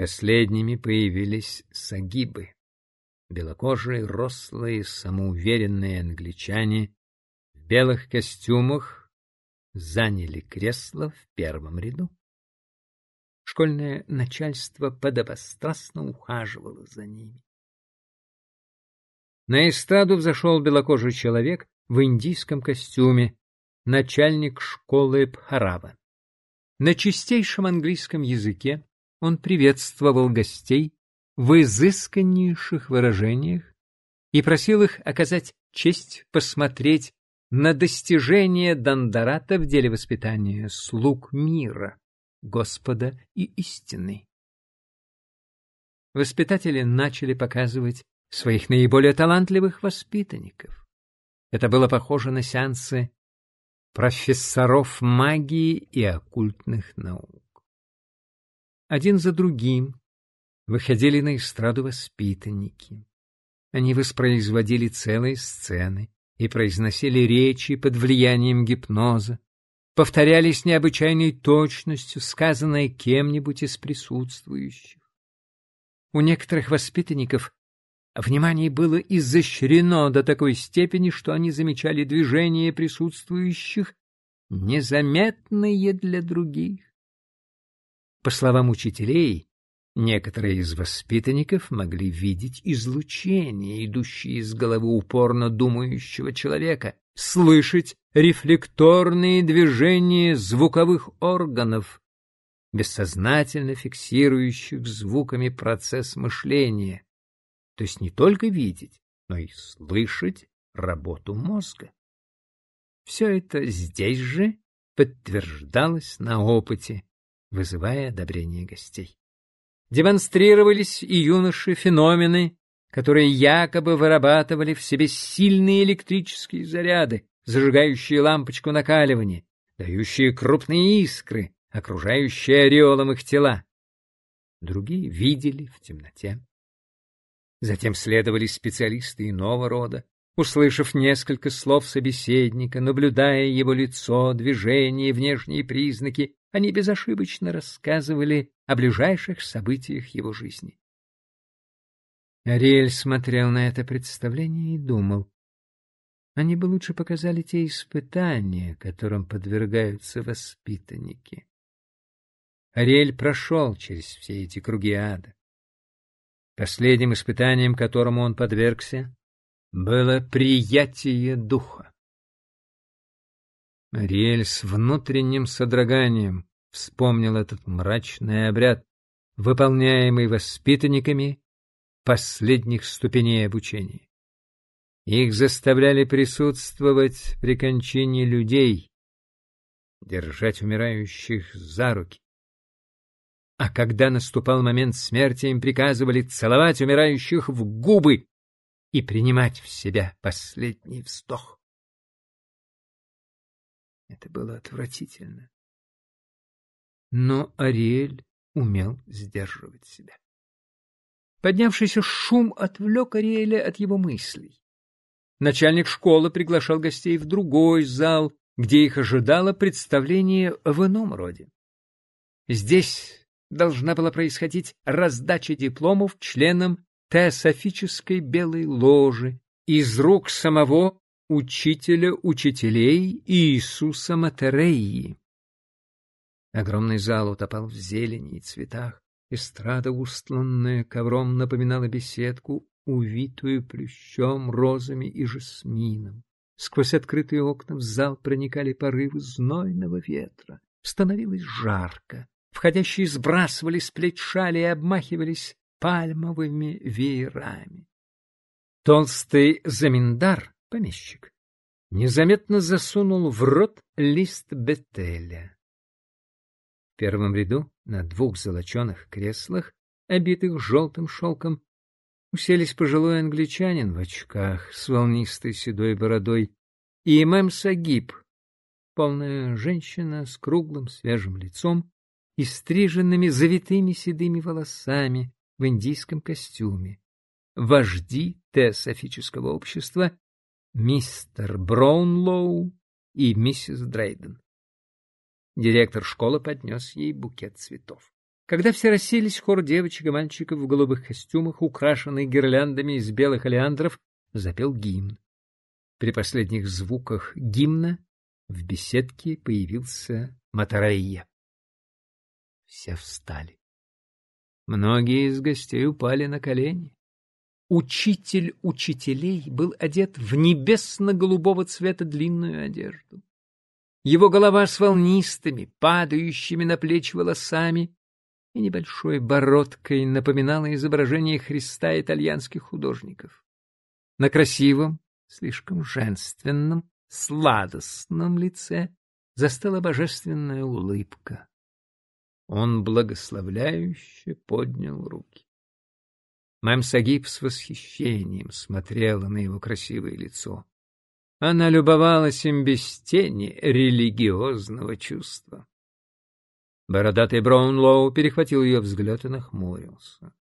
Последними появились сагибы. Белокожие, рослые, самоуверенные англичане в белых костюмах заняли кресло в первом ряду. Школьное начальство подобострастно ухаживало за ними. На эстраду взошел белокожий человек в индийском костюме, начальник школы Пхарава. На чистейшем английском языке он приветствовал гостей в изысканнейших выражениях и просил их оказать честь посмотреть на достижения Дандарата в деле воспитания слуг мира, Господа и истины. Воспитатели начали показывать своих наиболее талантливых воспитанников. Это было похоже на сеансы профессоров магии и оккультных наук. Один за другим выходили на эстраду воспитанники. Они воспроизводили целые сцены и произносили речи под влиянием гипноза, повторяли с необычайной точностью сказанное кем-нибудь из присутствующих. У некоторых воспитанников внимание было изощрено до такой степени, что они замечали движения присутствующих, незаметные для других. По словам учителей, некоторые из воспитанников могли видеть излучения, идущие из головы упорно думающего человека, слышать рефлекторные движения звуковых органов, бессознательно фиксирующих звуками процесс мышления, то есть не только видеть, но и слышать работу мозга. Все это здесь же подтверждалось на опыте, вызывая одобрение гостей. Демонстрировались и юноши феномены, которые якобы вырабатывали в себе сильные электрические заряды, зажигающие лампочку накаливания, дающие крупные искры, окружающие ореолом их тела. Другие видели в темноте. Затем следовали специалисты иного рода, услышав несколько слов собеседника, наблюдая его лицо, движения, внешние признаки, они безошибочно рассказывали о ближайших событиях его жизни. Ариэль смотрел на это представление и думал, они бы лучше показали те испытания, которым подвергаются воспитанники. Ариэль прошел через все эти круги ада. Последним испытанием, которому он подвергся, было приятие духа. Ариэль с внутренним содроганием вспомнил этот мрачный обряд, выполняемый воспитанниками последних ступеней обучения. Их заставляли присутствовать при кончине людей, держать умирающих за руки. А когда наступал момент смерти, им приказывали целовать умирающих в губы и принимать в себя последний вздох. Это было отвратительно. Но Ариэль умел сдерживать себя. Поднявшийся шум отвлек Ариэля от его мыслей. Начальник школы приглашал гостей в другой зал, где их ожидало представление в ином роде. Здесь должна была происходить раздача дипломов членам теософической белой ложи из рук самого учителя учителей Иисуса Матереи. Огромный зал утопал в зелени и цветах. Эстрада, устланная ковром, напоминала беседку, увитую плющом, розами и жасмином. Сквозь открытые окна в зал проникали порывы знойного ветра. Становилось жарко. Входящие сбрасывали с плеч шали и обмахивались пальмовыми веерами. Толстый заминдар помещик, незаметно засунул в рот лист бетеля. В первом ряду на двух золоченых креслах, обитых желтым шелком, уселись пожилой англичанин в очках с волнистой седой бородой и имам Сагиб, полная женщина с круглым свежим лицом и стриженными завитыми седыми волосами в индийском костюме, вожди теософического общества мистер Браунлоу и миссис Дрейден. Директор школы поднес ей букет цветов. Когда все расселись, хор девочек и мальчиков в голубых костюмах, украшенный гирляндами из белых олеандров, запел гимн. При последних звуках гимна в беседке появился Матарейя. Все встали. Многие из гостей упали на колени. Учитель учителей был одет в небесно-голубого цвета длинную одежду. Его голова с волнистыми, падающими на плечи волосами и небольшой бородкой напоминала изображение Христа итальянских художников. На красивом, слишком женственном, сладостном лице застыла божественная улыбка. Он благословляюще поднял руки. Мэм Сагиб с восхищением смотрела на его красивое лицо. Она любовалась им без тени религиозного чувства. Бородатый Браунлоу перехватил ее взгляд и нахмурился.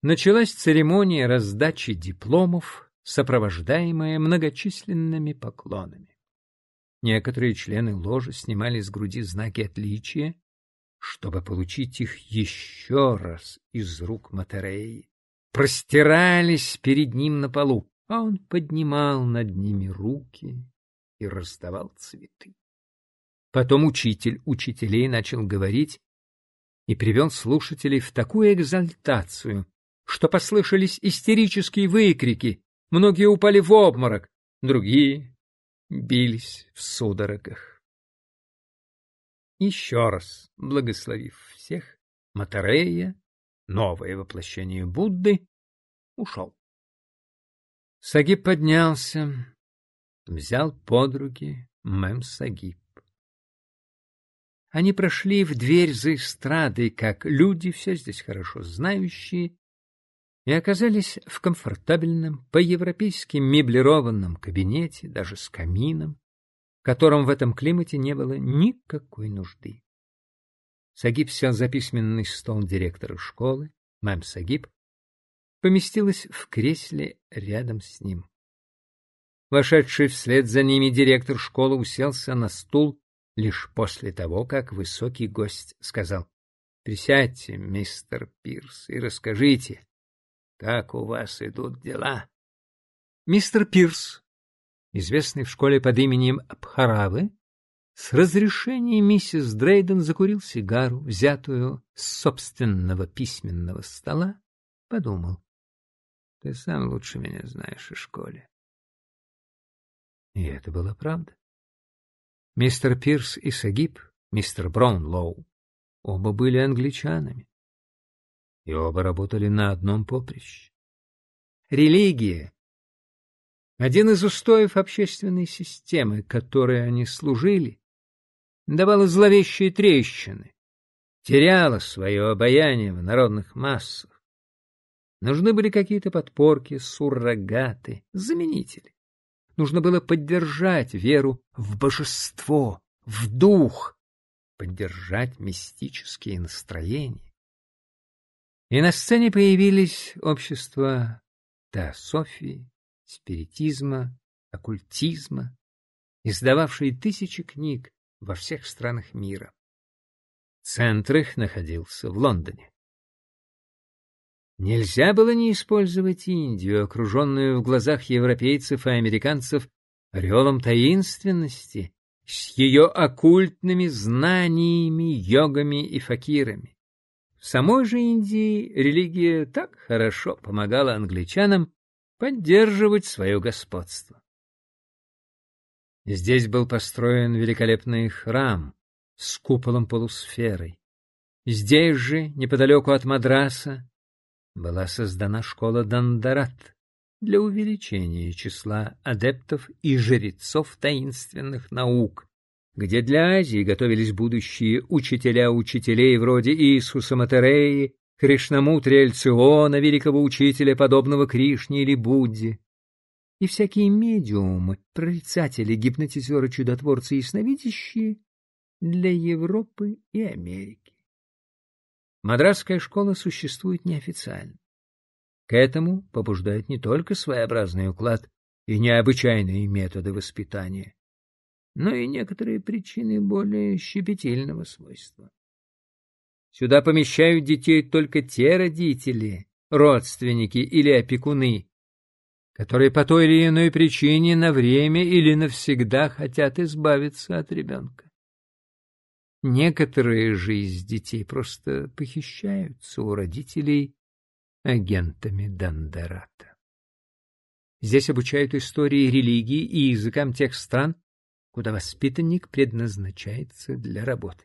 Началась церемония раздачи дипломов, сопровождаемая многочисленными поклонами. Некоторые члены ложи снимали с груди знаки отличия, чтобы получить их еще раз из рук Матереи. Простирались перед ним на полу, а он поднимал над ними руки и раздавал цветы. Потом учитель учителей начал говорить и привел слушателей в такую экзальтацию, что послышались истерические выкрики, многие упали в обморок, другие бились в судорогах. Еще раз благословив всех, Матарея, новое воплощение Будды, ушел. Сагиб поднялся, взял под руки Мэм Сагиб. Они прошли в дверь за эстрадой, как люди, все здесь хорошо знающие, и оказались в комфортабельном, по-европейски меблированном кабинете, даже с камином, в котором в этом климате не было никакой нужды. Сагиб сел за письменный стол директора школы, мэм Сагиб, поместилась в кресле рядом с ним. Вошедший вслед за ними директор школы уселся на стул лишь после того, как высокий гость сказал «Присядьте, мистер Пирс, и расскажите, как у вас идут дела?» Мистер Пирс, известный в школе под именем Абхаравы, с разрешения миссис Дрейден закурил сигару, взятую с собственного письменного стола, подумал. Ты сам лучше меня знаешь о школе. И это была правда. Мистер Пирс и Сагиб, мистер Браунлоу, оба были англичанами. И оба работали на одном поприще. Религия — один из устоев общественной системы, которой они служили, давала зловещие трещины, теряла свое обаяние в народных массах. Нужны были какие-то подпорки, суррогаты, заменители. Нужно было поддержать веру в божество, в дух, поддержать мистические настроения. И на сцене появились общества теософии, спиритизма, оккультизма, издававшие тысячи книг во всех странах мира. Центр их находился в Лондоне. Нельзя было не использовать Индию, окруженную в глазах европейцев и американцев орелом таинственности, с ее оккультными знаниями, йогами и факирами. В самой же Индии религия так хорошо помогала англичанам поддерживать свое господство. Здесь был построен великолепный храм с куполом-полусферой. Здесь же, неподалеку от Мадраса, была создана школа Дандарат для увеличения числа адептов и жрецов таинственных наук, где для Азии готовились будущие учителя учителей вроде Иисуса Матереи, Кришнамутри Эльциона, великого учителя, подобного Кришне или Будде, и всякие медиумы, прорицатели, гипнотизеры, чудотворцы и сновидящие для Европы и Америки. Мадрасская школа существует неофициально. К этому побуждает не только своеобразный уклад и необычайные методы воспитания, но и некоторые причины более щепетильного свойства. Сюда помещают детей только те родители, родственники или опекуны, которые по той или иной причине на время или навсегда хотят избавиться от ребенка. Некоторые же из детей просто похищаются у родителей агентами Дандерата. Здесь обучают истории религии и языкам тех стран, куда воспитанник предназначается для работы.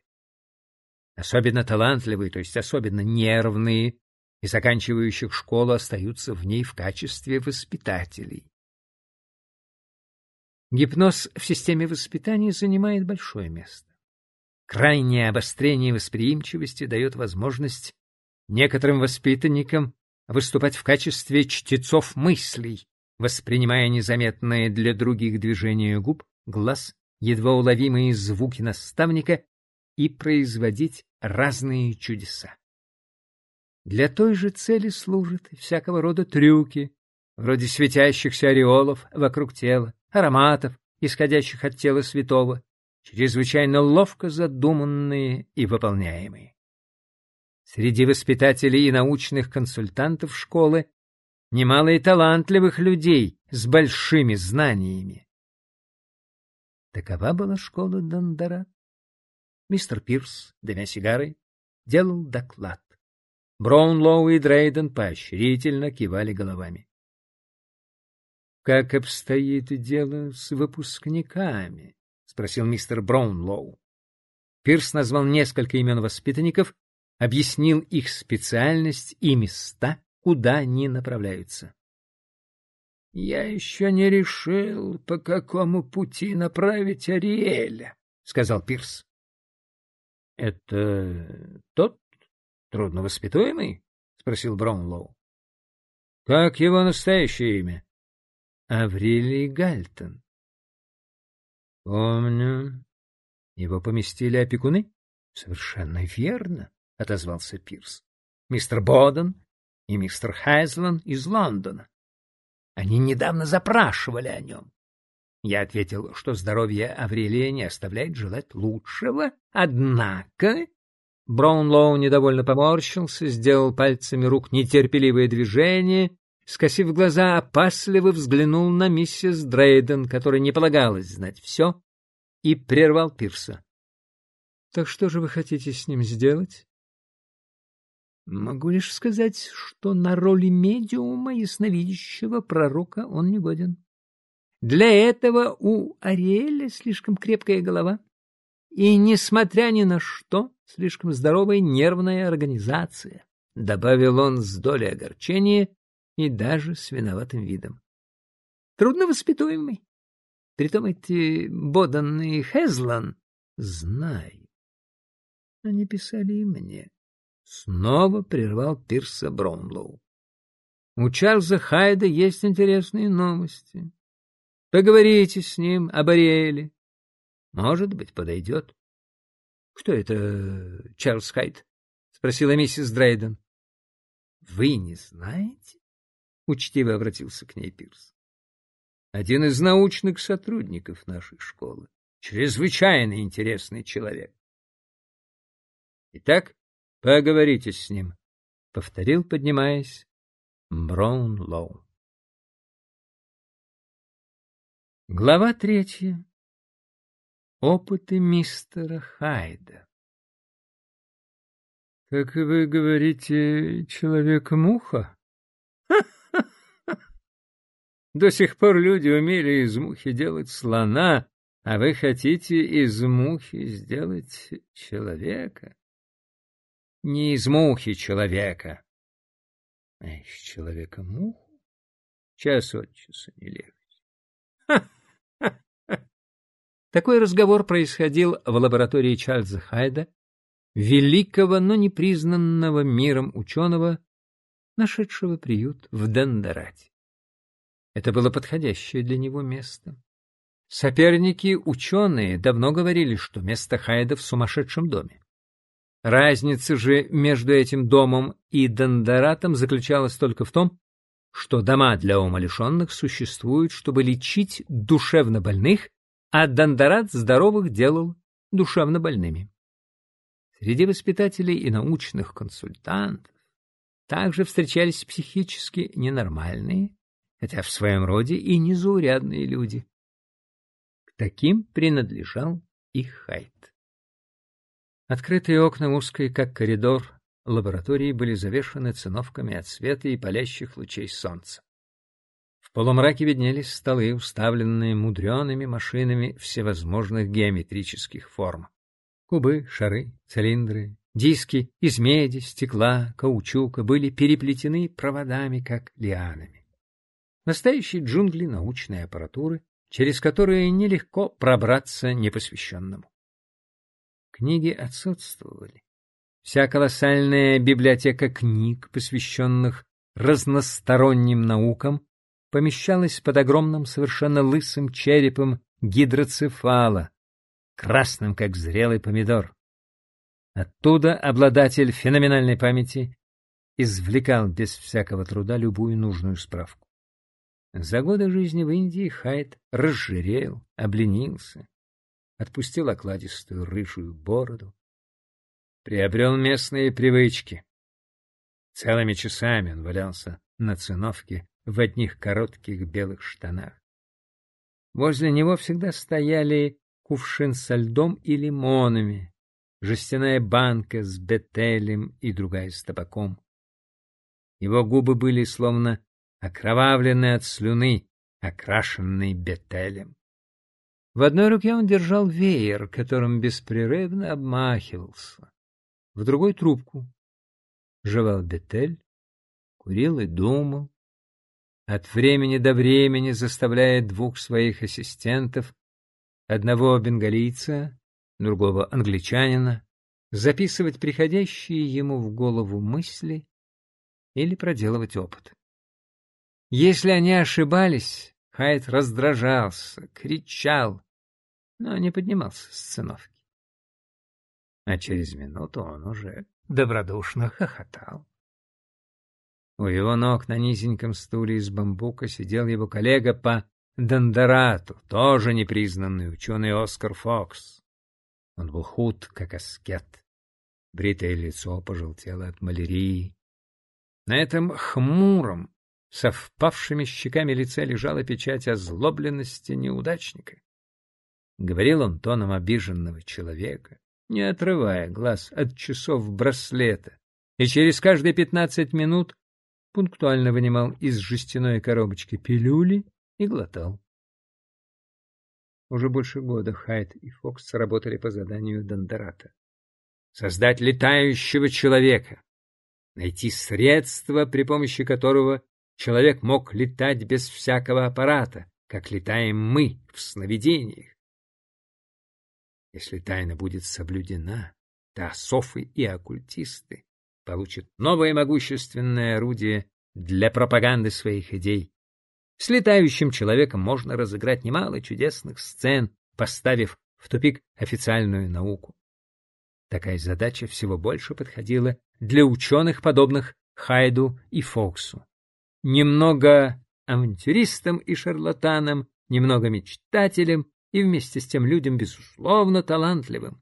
Особенно талантливые, то есть особенно нервные, и заканчивающих школу остаются в ней в качестве воспитателей. Гипноз в системе воспитания занимает большое место. Крайнее обострение восприимчивости дает возможность некоторым воспитанникам выступать в качестве чтецов мыслей, воспринимая незаметные для других движения губ, глаз, едва уловимые звуки наставника и производить разные чудеса. Для той же цели служат всякого рода трюки, вроде светящихся ореолов вокруг тела, ароматов, исходящих от тела святого, чрезвычайно ловко задуманные и выполняемые. Среди воспитателей и научных консультантов школы немало и талантливых людей с большими знаниями. Такова была школа Дондорат. Мистер Пирс, дымя сигарой, делал доклад. Браунлоу и Дрейден поощрительно кивали головами. «Как обстоит дело с выпускниками?» — спросил мистер Браунлоу. Пирс назвал несколько имен воспитанников, объяснил их специальность и места, куда они направляются. — Я еще не решил, по какому пути направить Ариэля, — сказал Пирс. — Это тот трудновоспитуемый? — спросил Браунлоу. — Как его настоящее имя? — Аврелий Гальтон. — Помню. Его поместили опекуны? — Совершенно верно, — отозвался Пирс. — Мистер Боден и мистер Хайзлан из Лондона. Они недавно запрашивали о нем. Я ответил, что здоровье Аврелия не оставляет желать лучшего, однако... Браунлоу недовольно поморщился, сделал пальцами рук нетерпеливое движение, скосив глаза, опасливо взглянул на миссис Дрейден, которой не полагалось знать все, и прервал Пирса. — Так что же вы хотите с ним сделать? — Могу лишь сказать, что на роли медиума ясновидящего пророка он не годен. Для этого у Ариэля слишком крепкая голова, и, несмотря ни на что, слишком здоровая нервная организация, — добавил он с долей огорчения и даже с виноватым видом. Трудно воспитуемый. Притом эти Бодан и Хезлан знай. Они писали и мне. Снова прервал Пирса Бромлоу. У Чарльза Хайда есть интересные новости. Поговорите с ним об Ариэле. Может быть, подойдет. — Кто это Чарльз Хайд? — спросила миссис Дрейден. — Вы не знаете? — учтиво обратился к ней Пирс. — Один из научных сотрудников нашей школы. Чрезвычайно интересный человек. — Итак, поговорите с ним, — повторил, поднимаясь, Браун Лоу. Глава третья. Опыты мистера Хайда. — Как вы говорите, человек-муха? До сих пор люди умели из мухи делать слона, а вы хотите из мухи сделать человека? Не из мухи человека, а из человека муху. Час от часу не легче. Такой разговор происходил в лаборатории Чарльза Хайда, великого, но непризнанного миром ученого, нашедшего приют в Дендерате. Это было подходящее для него место. Соперники-ученые давно говорили, что место Хайда в сумасшедшем доме. Разница же между этим домом и Дондоратом заключалась только в том, что дома для умалишенных существуют, чтобы лечить душевно больных а Дондорат здоровых делал душевно больными. Среди воспитателей и научных консультантов также встречались психически ненормальные, хотя в своем роде и незаурядные люди. К таким принадлежал и Хайт. Открытые окна узкой, как коридор, лаборатории были завешаны циновками от света и палящих лучей солнца. Полумраке виднелись столы, уставленные мудреными машинами всевозможных геометрических форм. Кубы, шары, цилиндры, диски из меди, стекла, каучука были переплетены проводами, как лианами. Настоящие джунгли научной аппаратуры, через которые нелегко пробраться непосвященному. Книги отсутствовали. Вся колоссальная библиотека книг, посвященных разносторонним наукам, помещалась под огромным совершенно лысым черепом гидроцефала, красным, как зрелый помидор. Оттуда обладатель феноменальной памяти извлекал без всякого труда любую нужную справку. За годы жизни в Индии Хайт разжирел, обленился, отпустил окладистую рыжую бороду, приобрел местные привычки. Целыми часами он валялся на циновке в одних коротких белых штанах. Возле него всегда стояли кувшин со льдом и лимонами, жестяная банка с бетелем и другая с табаком. Его губы были словно окровавлены от слюны, окрашенные бетелем. В одной руке он держал веер, которым беспрерывно обмахивался в другой трубку. Жевал бетель, курил и думал, от времени до времени заставляя двух своих ассистентов, одного бенгалийца, другого англичанина, записывать приходящие ему в голову мысли или проделывать опыт. Если они ошибались, Хайт раздражался, кричал, но не поднимался с циновки а через минуту он уже добродушно хохотал. У его ног на низеньком стуле из бамбука сидел его коллега по Дондорату, тоже непризнанный ученый Оскар Фокс. Он был худ, как аскет. Бритое лицо пожелтело от малярии. На этом хмуром, совпавшими щеками лице лежала печать озлобленности неудачника. Говорил он тоном обиженного человека, не отрывая глаз от часов браслета, и через каждые пятнадцать минут пунктуально вынимал из жестяной коробочки пилюли и глотал. Уже больше года Хайт и Фокс работали по заданию Дондората. Создать летающего человека, найти средство, при помощи которого человек мог летать без всякого аппарата, как летаем мы в сновидениях. Если тайна будет соблюдена, теософы и оккультисты получат новое могущественное орудие для пропаганды своих идей. С летающим человеком можно разыграть немало чудесных сцен, поставив в тупик официальную науку. Такая задача всего больше подходила для ученых, подобных Хайду и Фоксу. Немного авантюристам и шарлатанам, немного мечтателям, и вместе с тем людям, безусловно, талантливым.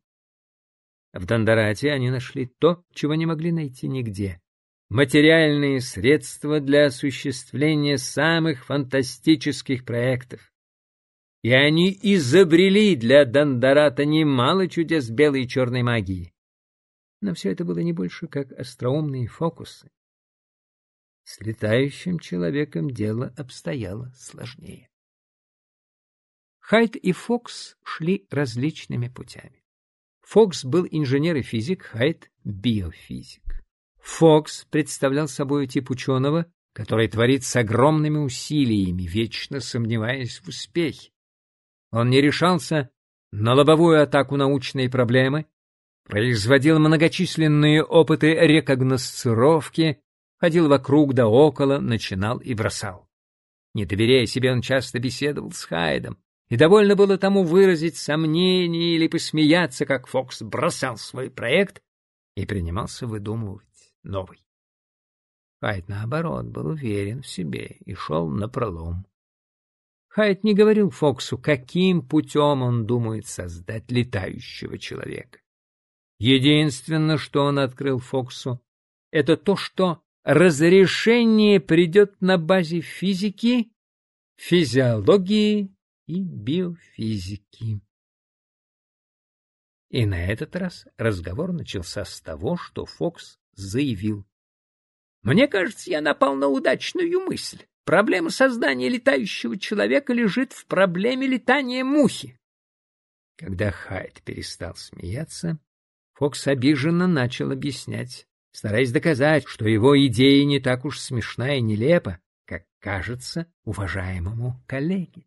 В Дондорате они нашли то, чего не могли найти нигде — материальные средства для осуществления самых фантастических проектов. И они изобрели для Дондората немало чудес белой и черной магии. Но все это было не больше, как остроумные фокусы. С летающим человеком дело обстояло сложнее. Хайт и Фокс шли различными путями. Фокс был инженер и физик, Хайт — биофизик. Фокс представлял собой тип ученого, который творит с огромными усилиями, вечно сомневаясь в успехе. Он не решался на лобовую атаку научной проблемы, производил многочисленные опыты рекогносцировки, ходил вокруг да около, начинал и бросал. Не доверяя себе, он часто беседовал с Хайдом, и довольно было тому выразить сомнение или посмеяться, как Фокс бросал свой проект и принимался выдумывать новый. Хайт, наоборот, был уверен в себе и шел напролом. Хайт не говорил Фоксу, каким путем он думает создать летающего человека. Единственное, что он открыл Фоксу, это то, что разрешение придет на базе физики, физиологии и биофизики. И на этот раз разговор начался с того, что Фокс заявил. «Мне кажется, я напал на удачную мысль. Проблема создания летающего человека лежит в проблеме летания мухи». Когда Хайд перестал смеяться, Фокс обиженно начал объяснять, стараясь доказать, что его идея не так уж смешна и нелепа, как кажется уважаемому коллеге.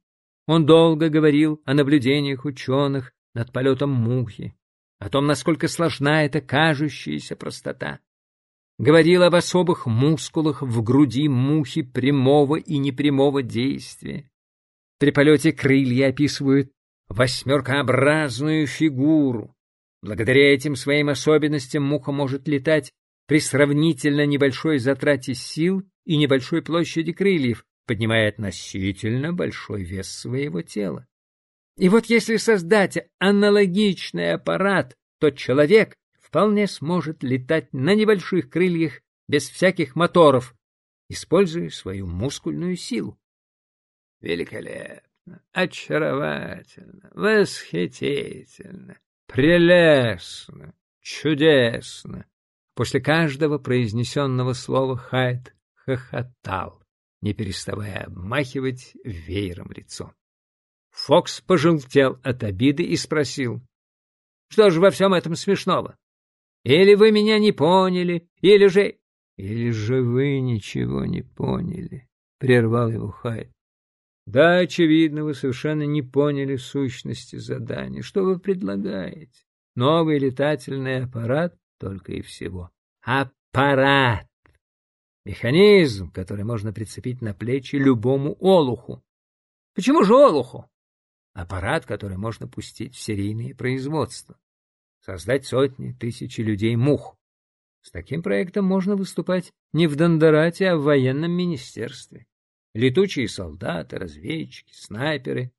Он долго говорил о наблюдениях ученых над полетом мухи, о том, насколько сложна эта кажущаяся простота. Говорил об особых мускулах в груди мухи прямого и непрямого действия. При полете крылья описывают восьмеркообразную фигуру. Благодаря этим своим особенностям муха может летать при сравнительно небольшой затрате сил и небольшой площади крыльев, поднимая относительно большой вес своего тела. И вот если создать аналогичный аппарат, то человек вполне сможет летать на небольших крыльях без всяких моторов, используя свою мускульную силу. Великолепно, очаровательно, восхитительно, прелестно, чудесно. После каждого произнесенного слова Хайд хохотал, не переставая обмахивать веером лицо. Фокс пожелтел от обиды и спросил. — Что же во всем этом смешного? Или вы меня не поняли, или же... — Или же вы ничего не поняли, — прервал его Хайд. — Да, очевидно, вы совершенно не поняли сущности задания. Что вы предлагаете? Новый летательный аппарат только и всего. Аппарат! Механизм, который можно прицепить на плечи любому олуху. Почему же олуху? аппарат, который можно пустить в серийные производства, создать сотни, тысячи людей-мух. С таким проектом можно выступать не в Дондорате, а в военном министерстве. Летучие солдаты, разведчики, снайперы,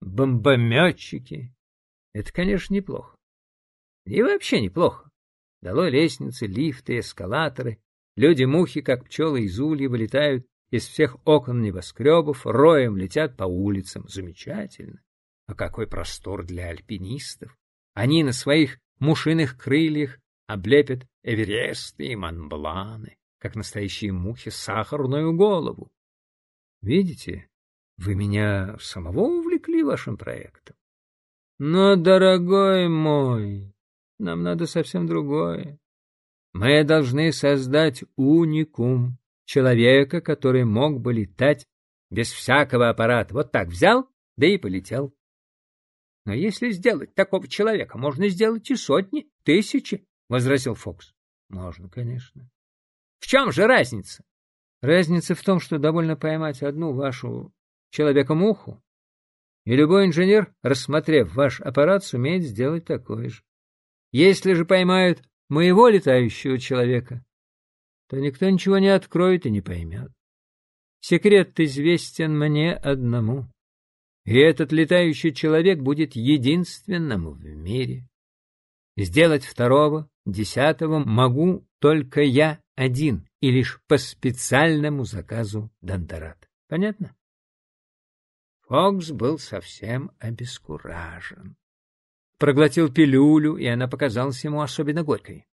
бомбометчики. Это, конечно, неплохо. И вообще неплохо. Дало лестницы, лифты, эскалаторы. Люди-мухи, как пчелы из улья, вылетают из всех окон небоскребов, роем летят по улицам. Замечательно. А какой простор для альпинистов! Они на своих мушиных крыльях облепят Эвересты и Монбланы, как настоящие мухи, сахарную голову. Видите, вы меня самого увлекли вашим проектом. Но, дорогой мой, нам надо совсем другое. Мы должны создать уникум, человека, который мог бы летать без всякого аппарата. Вот так взял, да и полетел. Но если сделать такого человека, можно сделать и сотни, тысячи, — возразил Фокс. — Можно, конечно. — В чем же разница? — Разница в том, что довольно поймать одну вашу человека-муху, и любой инженер, рассмотрев ваш аппарат, сумеет сделать такой же. Если же поймают моего летающего человека, то никто ничего не откроет и не поймет. Секрет известен мне одному. И этот летающий человек будет единственным в мире. Сделать второго, десятого могу только я один, и лишь по специальному заказу Дондорат. Понятно? Фокс был совсем обескуражен. Проглотил пилюлю, и она показалась ему особенно горькой.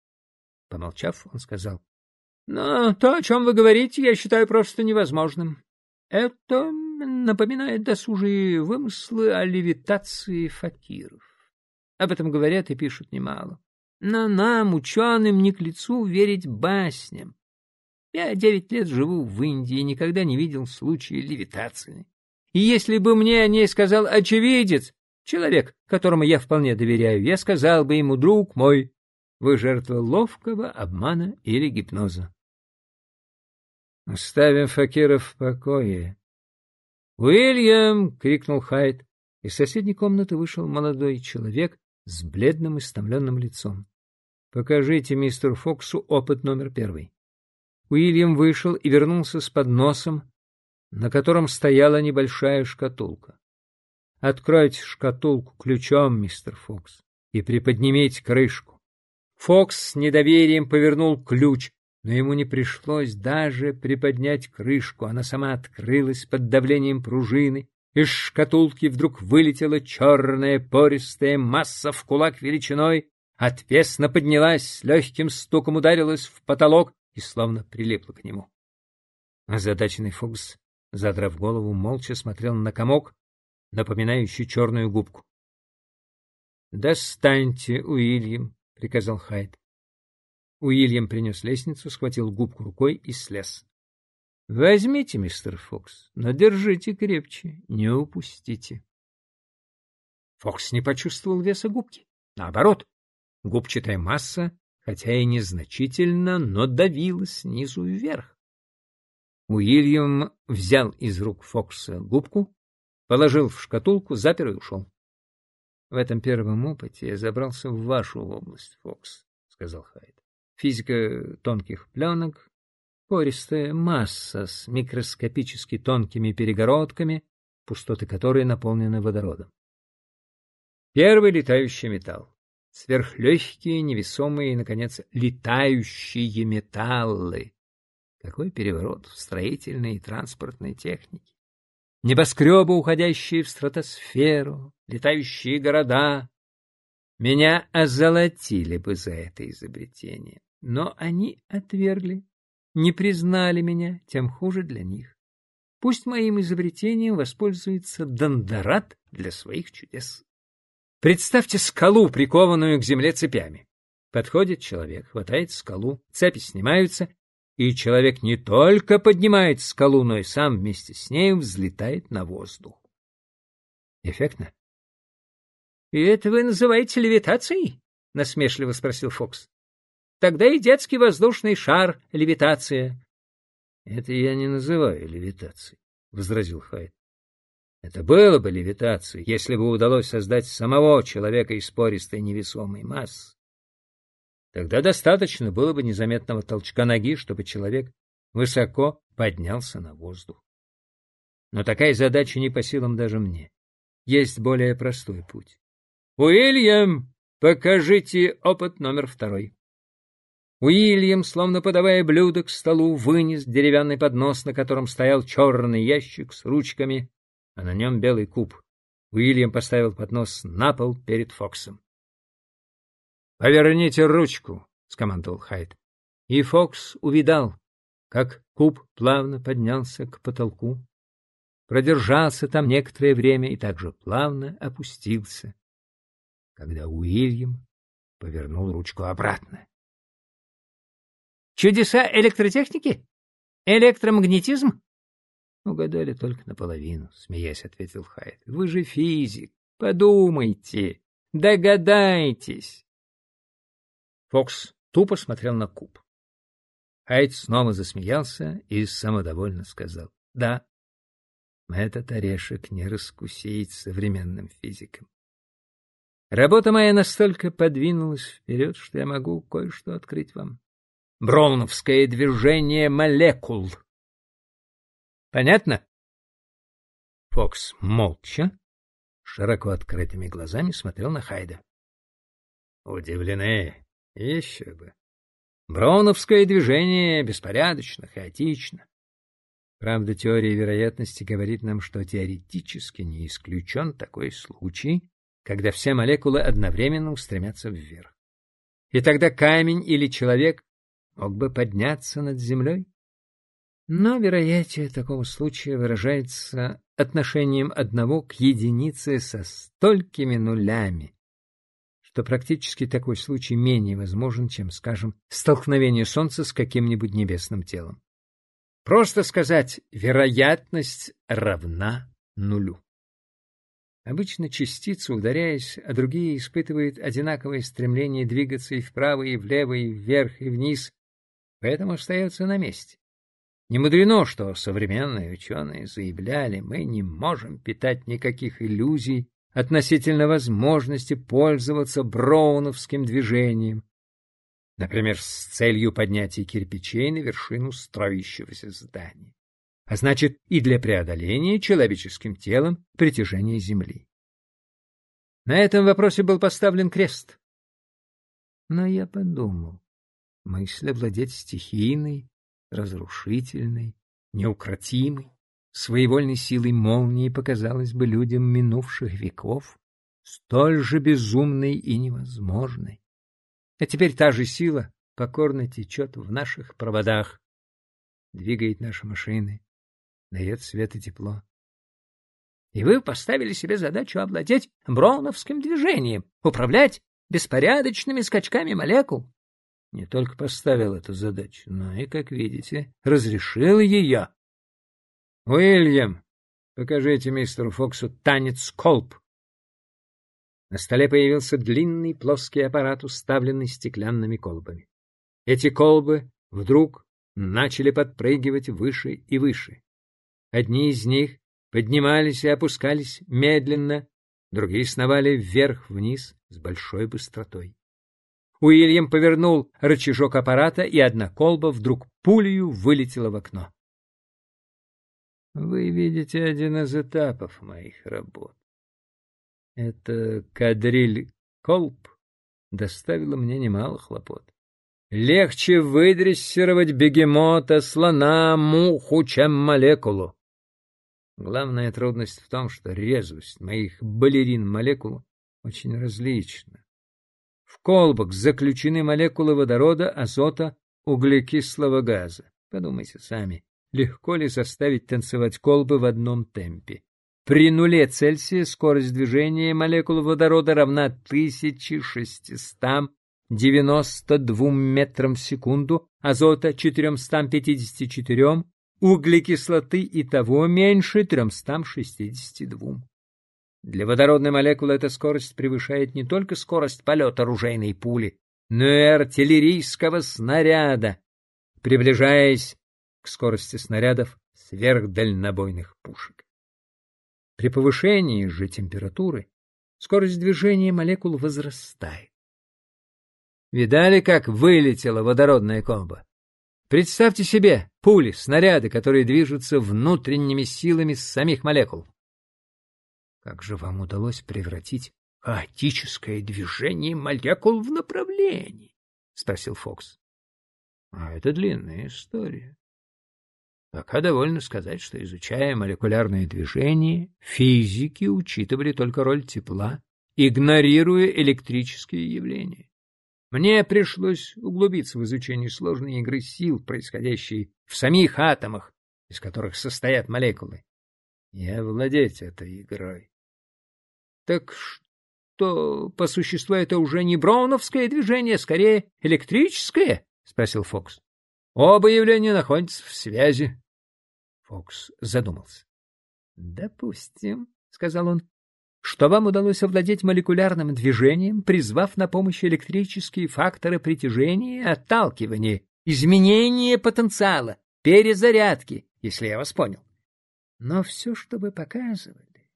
Помолчав, он сказал, — Но то, о чем вы говорите, я считаю просто невозможным. Это напоминает досужие вымыслы о левитации факиров. Об этом говорят и пишут немало. Но нам, ученым, не к лицу верить басням. Я девять лет живу в Индии и никогда не видел случая левитации. И если бы мне о ней сказал очевидец, человек, которому я вполне доверяю, я сказал бы ему, друг мой, вы жертва ловкого обмана или гипноза. Оставим факиров в покое, «Уильям!» — крикнул Хайд. Из соседней комнаты вышел молодой человек с бледным истомленным лицом. «Покажите мистеру Фоксу опыт номер первый». Уильям вышел и вернулся с подносом, на котором стояла небольшая шкатулка. «Откройте шкатулку ключом, мистер Фокс, и приподнимите крышку. Фокс с недоверием повернул ключ, но ему не пришлось даже приподнять крышку, она сама открылась под давлением пружины, из шкатулки вдруг вылетела черная пористая масса в кулак величиной, отвесно поднялась, с легким стуком ударилась в потолок и словно прилипла к нему. Озадаченный Фокс, задрав голову, молча смотрел на комок, напоминающий черную губку. — Достаньте, Уильям, — приказал Хайд. Уильям принес лестницу, схватил губку рукой и слез. — Возьмите, мистер Фокс, но держите крепче, не упустите. Фокс не почувствовал веса губки. Наоборот, губчатая масса, хотя и незначительно, но давила снизу вверх. Уильям взял из рук Фокса губку, положил в шкатулку, запер и ушел. — В этом первом опыте я забрался в вашу область, Фокс, — сказал Хайд физика тонких пленок, пористая масса с микроскопически тонкими перегородками, пустоты которой наполнены водородом. Первый летающий металл. Сверхлегкие, невесомые и, наконец, летающие металлы. Какой переворот в строительной и транспортной технике. Небоскребы, уходящие в стратосферу, летающие города, меня озолотили бы за это изобретение, но они отвергли, не признали меня, тем хуже для них. Пусть моим изобретением воспользуется Дондорат для своих чудес. Представьте скалу, прикованную к земле цепями. Подходит человек, хватает скалу, цепи снимаются, и человек не только поднимает скалу, но и сам вместе с нею взлетает на воздух. Эффектно? — И это вы называете левитацией? — насмешливо спросил Фокс. — Тогда и детский воздушный шар — левитация. — Это я не называю левитацией, — возразил Хайд. Это было бы левитацией, если бы удалось создать самого человека из пористой невесомой массы. Тогда достаточно было бы незаметного толчка ноги, чтобы человек высоко поднялся на воздух. Но такая задача не по силам даже мне. Есть более простой путь. «Уильям, покажите опыт номер второй». Уильям, словно подавая блюдо к столу, вынес деревянный поднос, на котором стоял черный ящик с ручками, а на нем белый куб. Уильям поставил поднос на пол перед Фоксом. «Поверните ручку», — скомандовал Хайд. И Фокс увидал, как куб плавно поднялся к потолку, продержался там некоторое время и также плавно опустился когда Уильям повернул ручку обратно. «Чудеса электротехники? Электромагнетизм?» «Угадали только наполовину», — смеясь ответил Хайд. «Вы же физик. Подумайте. Догадайтесь». Фокс тупо смотрел на куб. Хайд снова засмеялся и самодовольно сказал. «Да, этот орешек не раскусить современным физикам. Работа моя настолько подвинулась вперед, что я могу кое-что открыть вам. Броуновское движение молекул. Понятно? Фокс молча, широко открытыми глазами смотрел на Хайда. Удивлены. Еще бы. Броуновское движение беспорядочно, хаотично. Правда, теория вероятности говорит нам, что теоретически не исключен такой случай, когда все молекулы одновременно устремятся вверх. И тогда камень или человек мог бы подняться над землей. Но вероятие такого случая выражается отношением одного к единице со столькими нулями, что практически такой случай менее возможен, чем, скажем, столкновение Солнца с каким-нибудь небесным телом. Просто сказать «вероятность равна нулю». Обычно частицы, ударяясь, а другие испытывают одинаковое стремление двигаться и вправо, и влево, и вверх, и вниз, поэтому остается на месте. Не мудрено, что современные ученые заявляли, мы не можем питать никаких иллюзий относительно возможности пользоваться броуновским движением, например, с целью поднятия кирпичей на вершину строящегося здания а значит и для преодоления человеческим телом притяжения Земли. На этом вопросе был поставлен крест. Но я подумал, мысль овладеть стихийной, разрушительной, неукротимой, своевольной силой молнии показалась бы людям минувших веков столь же безумной и невозможной. А теперь та же сила покорно течет в наших проводах, двигает наши машины, дает свет и тепло. И вы поставили себе задачу овладеть броуновским движением, управлять беспорядочными скачками молекул. Не только поставил эту задачу, но и, как видите, разрешил ее. Уильям, покажите мистеру Фоксу танец колб. На столе появился длинный плоский аппарат, уставленный стеклянными колбами. Эти колбы вдруг начали подпрыгивать выше и выше. Одни из них поднимались и опускались медленно, другие сновали вверх-вниз с большой быстротой. Уильям повернул рычажок аппарата, и одна колба вдруг пулею вылетела в окно. Вы видите один из этапов моих работ. Это кадриль колб доставила мне немало хлопот. Легче выдрессировать бегемота, слона, муху, чем молекулу. Главная трудность в том, что резвость моих балерин-молекул очень различна. В колбах заключены молекулы водорода, азота, углекислого газа. Подумайте сами, легко ли заставить танцевать колбы в одном темпе? При нуле Цельсия скорость движения молекул водорода равна 1692 метрам в секунду, азота 454, углекислоты и того меньше 362. Для водородной молекулы эта скорость превышает не только скорость полета оружейной пули, но и артиллерийского снаряда, приближаясь к скорости снарядов сверхдальнобойных пушек. При повышении же температуры скорость движения молекул возрастает. Видали, как вылетела водородная комба? Представьте себе пули, снаряды, которые движутся внутренними силами самих молекул. Как же вам удалось превратить хаотическое движение молекул в направлении? — спросил Фокс. — А это длинная история. Пока довольно сказать, что, изучая молекулярные движения, физики учитывали только роль тепла, игнорируя электрические явления. Мне пришлось углубиться в изучение сложной игры сил, происходящей в самих атомах, из которых состоят молекулы, и овладеть этой игрой. Так что, по существу, это уже не броуновское движение, скорее электрическое? — спросил Фокс. Оба явления находятся в связи. Фокс задумался. — Допустим, — сказал он, — что вам удалось овладеть молекулярным движением, призвав на помощь электрические факторы притяжения и отталкивания, изменения потенциала, перезарядки, если я вас понял. Но все, что вы показывали,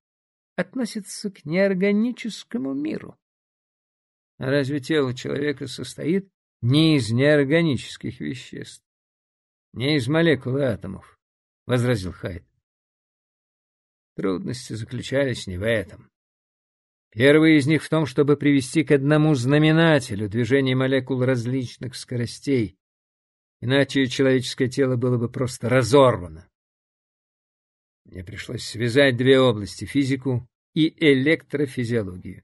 относится к неорганическому миру. Разве тело человека состоит не из неорганических веществ, не из молекул атомов? — возразил Хайд. Трудности заключались не в этом. Первый из них в том, чтобы привести к одному знаменателю движения молекул различных скоростей, иначе человеческое тело было бы просто разорвано. Мне пришлось связать две области — физику и электрофизиологию.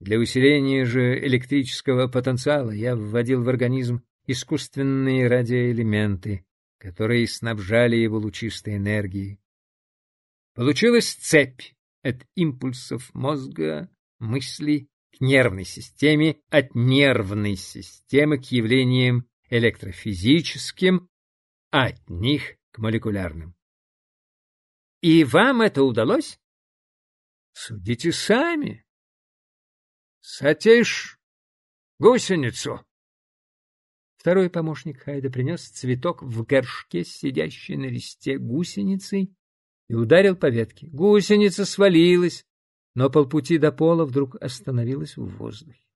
Для усиления же электрического потенциала я вводил в организм искусственные радиоэлементы, которые снабжали его лучистой энергией. Получилась цепь от импульсов мозга, мысли к нервной системе, от нервной системы к явлениям электрофизическим, а от них к молекулярным. И вам это удалось? Судите сами. Сатишь гусеницу. Второй помощник Хайда принес цветок в горшке, сидящей на листе гусеницей, и ударил по ветке. Гусеница свалилась, но полпути до пола вдруг остановилась в воздухе.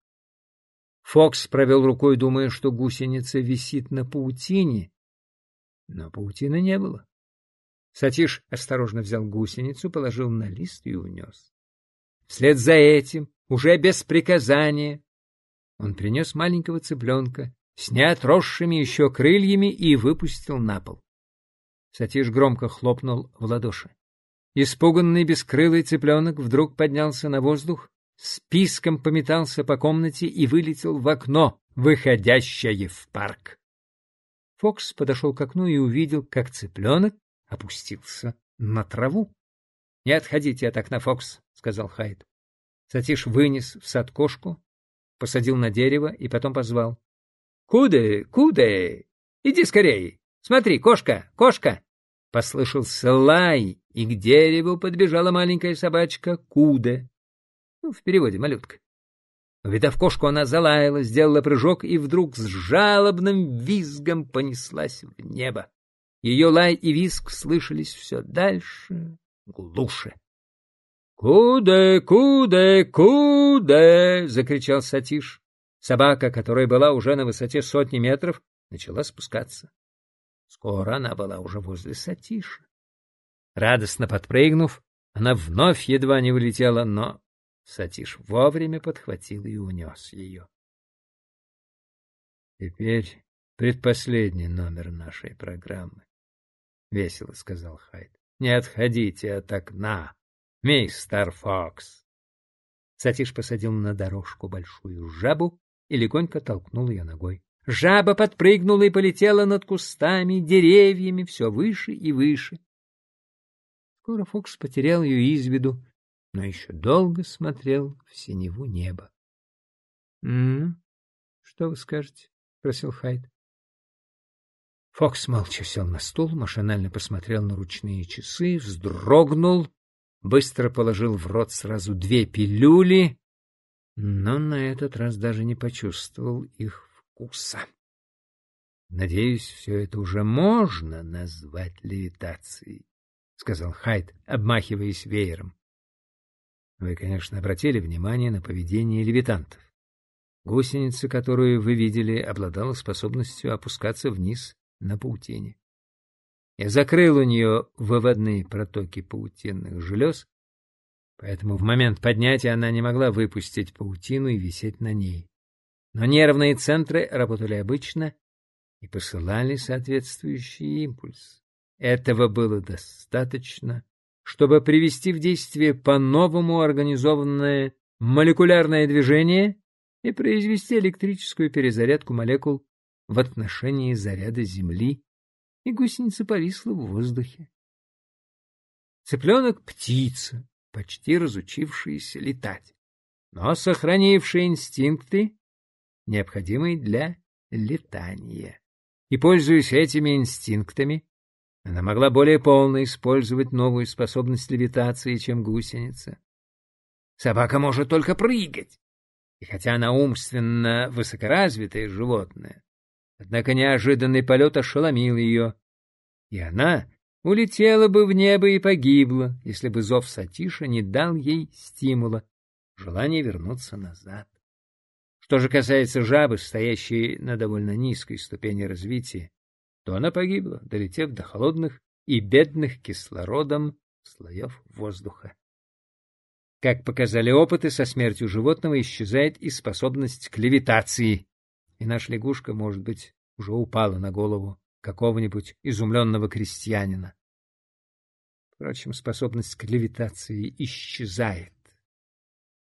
Фокс провел рукой, думая, что гусеница висит на паутине, но паутины не было. Сатиш осторожно взял гусеницу, положил на лист и унес. Вслед за этим, уже без приказания, Он принес маленького цыпленка с неотросшими еще крыльями и выпустил на пол. Сатиш громко хлопнул в ладоши. Испуганный бескрылый цыпленок вдруг поднялся на воздух, списком пометался по комнате и вылетел в окно, выходящее в парк. Фокс подошел к окну и увидел, как цыпленок опустился на траву. — Не отходите от окна, Фокс, — сказал Хайд. Сатиш вынес в сад кошку, посадил на дерево и потом позвал. — Куды, куды? Иди скорее. Смотри, кошка, кошка! Послышался лай, и к дереву подбежала маленькая собачка Куда. Ну, в переводе малютка. Увидав кошку, она залаяла, сделала прыжок и вдруг с жалобным визгом понеслась в небо. Ее лай и визг слышались все дальше, глуше. «Куда, куда, куда!» — закричал Сатиш. Собака, которая была уже на высоте сотни метров, начала спускаться. Скоро она была уже возле Сатиша. Радостно подпрыгнув, она вновь едва не улетела, но Сатиш вовремя подхватил и унес ее. «Теперь предпоследний номер нашей программы», — весело сказал Хайд. «Не отходите от окна, мистер Фокс». Сатиш посадил на дорожку большую жабу и легонько толкнул ее ногой. Жаба подпрыгнула и полетела над кустами, деревьями, все выше и выше. Скоро Фокс потерял ее из виду, но еще долго смотрел в синеву неба. — что вы скажете? — спросил Хайд. Фокс молча сел на стул, машинально посмотрел на ручные часы, вздрогнул, быстро положил в рот сразу две пилюли, но на этот раз даже не почувствовал их вкуса. Надеюсь, все это уже можно назвать левитацией, — сказал Хайд, обмахиваясь веером. Вы, конечно, обратили внимание на поведение левитантов. Гусеница, которую вы видели, обладала способностью опускаться вниз на паутине. Я закрыл у нее выводные протоки паутинных желез, поэтому в момент поднятия она не могла выпустить паутину и висеть на ней. Но нервные центры работали обычно и посылали соответствующий импульс. Этого было достаточно, чтобы привести в действие по-новому организованное молекулярное движение и произвести электрическую перезарядку молекул в отношении заряда Земли, и гусеница повисла в воздухе. Цыпленок — птица, почти разучившаяся летать, но сохранившая инстинкты, необходимые для летания. И, пользуясь этими инстинктами, она могла более полно использовать новую способность левитации, чем гусеница. Собака может только прыгать. И хотя она умственно высокоразвитое животное, однако неожиданный полет ошеломил ее, и она улетела бы в небо и погибла, если бы зов Сатиша не дал ей стимула, желания вернуться назад. Что же касается жабы, стоящей на довольно низкой ступени развития, то она погибла, долетев до холодных и бедных кислородом слоев воздуха. Как показали опыты, со смертью животного исчезает и способность к левитации, и наша лягушка, может быть, уже упала на голову какого-нибудь изумленного крестьянина. Впрочем, способность к левитации исчезает.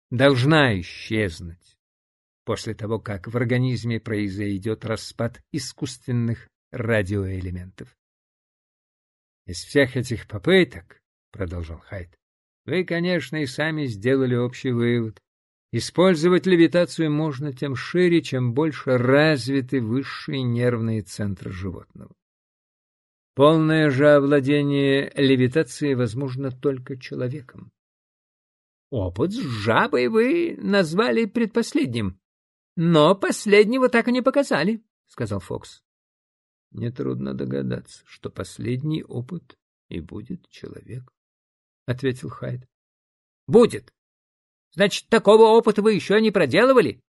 Должна исчезнуть после того, как в организме произойдет распад искусственных радиоэлементов. Из всех этих попыток, — продолжал Хайд, — вы, конечно, и сами сделали общий вывод. Использовать левитацию можно тем шире, чем больше развиты высшие нервные центры животного. Полное же овладение левитацией возможно только человеком. Опыт с жабой вы назвали предпоследним, но последнего так и не показали, — сказал Фокс. Нетрудно догадаться, что последний опыт и будет человек, — ответил Хайд. — Будет. Значит, такого опыта вы еще не проделывали?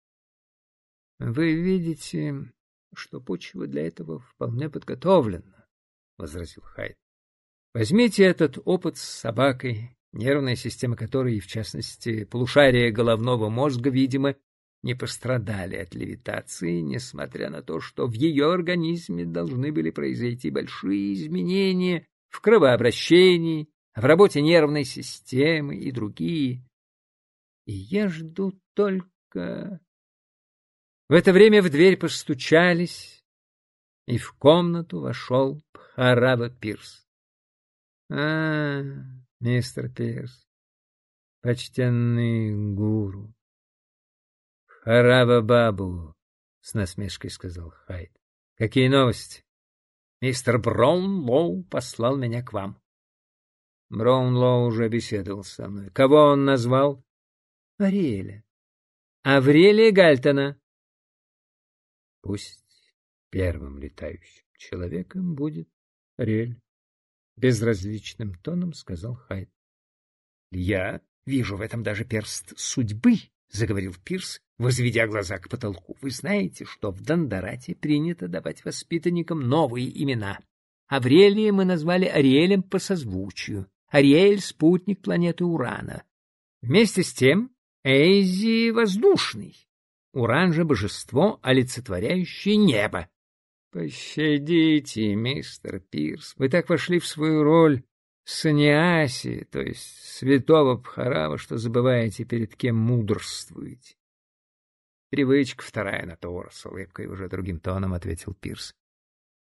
— Вы видите, что почва для этого вполне подготовлена, — возразил Хайд. — Возьмите этот опыт с собакой, нервная система которой, в частности полушария головного мозга, видимо, не пострадали от левитации, несмотря на то, что в ее организме должны были произойти большие изменения в кровообращении, в работе нервной системы и другие. И я жду только... В это время в дверь постучались, и в комнату вошел Пхарава Пирс. — А, мистер Пирс, почтенный гуру. — Харава Бабу, — с насмешкой сказал Хайд. — Какие новости? Мистер Браунлоу послал меня к вам. Браунлоу уже беседовал со мной. Кого он назвал? — Ариэля. — Аврелия Гальтона. — Пусть первым летающим человеком будет Ариэль. Безразличным тоном сказал Хайд. — Я Вижу в этом даже перст судьбы, — заговорил Пирс, возведя глаза к потолку. — Вы знаете, что в Дондорате принято давать воспитанникам новые имена. Аврелия мы назвали Ариэлем по созвучию. Ариэль — спутник планеты Урана. Вместе с тем Эйзи — воздушный. Уран же — божество, олицетворяющее небо. Пощадите, мистер Пирс, вы так вошли в свою роль саньяси, то есть святого Бхарава, что забываете, перед кем мудрствуете. Привычка вторая на то, с улыбкой уже другим тоном ответил Пирс.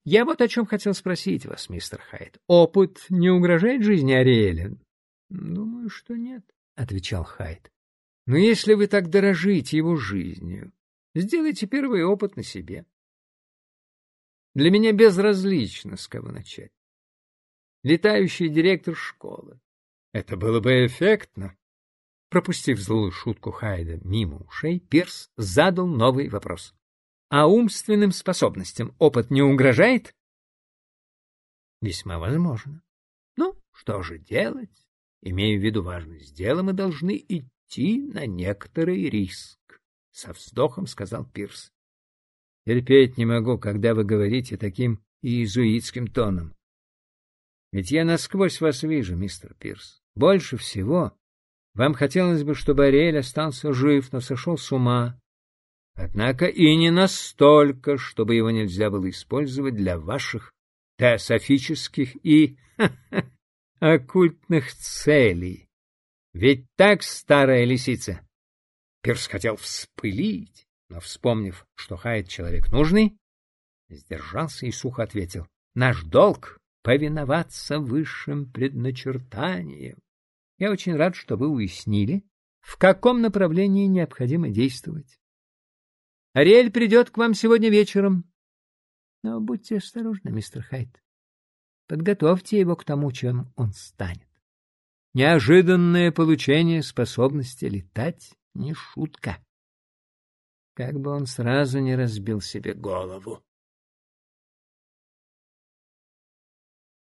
Я вот о чем хотел спросить вас, мистер Хайд. Опыт не угрожает жизни Ариэля? Думаю, что нет, отвечал Хайд. Но если вы так дорожите его жизнью, сделайте первый опыт на себе. Для меня безразлично, с кого начать летающий директор школы. Это было бы эффектно. Пропустив злую шутку Хайда мимо ушей, Пирс задал новый вопрос. А умственным способностям опыт не угрожает? Весьма возможно. Ну, что же делать? Имея в виду важность дела, мы должны идти на некоторый риск. Со вздохом сказал Пирс. Терпеть не могу, когда вы говорите таким иезуитским тоном. Ведь я насквозь вас вижу, мистер Пирс. Больше всего вам хотелось бы, чтобы Ариэль остался жив, но сошел с ума. Однако и не настолько, чтобы его нельзя было использовать для ваших теософических и оккультных целей. Ведь так, старая лисица? Пирс хотел вспылить, но, вспомнив, что Хайд человек нужный, сдержался и сухо ответил. Наш долг повиноваться высшим предначертаниям. Я очень рад, что вы уяснили, в каком направлении необходимо действовать. Ариэль придет к вам сегодня вечером. Но будьте осторожны, мистер Хайт. Подготовьте его к тому, чем он станет. Неожиданное получение способности летать — не шутка. Как бы он сразу не разбил себе голову.